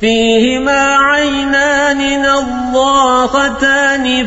فيهما عينان نضاختان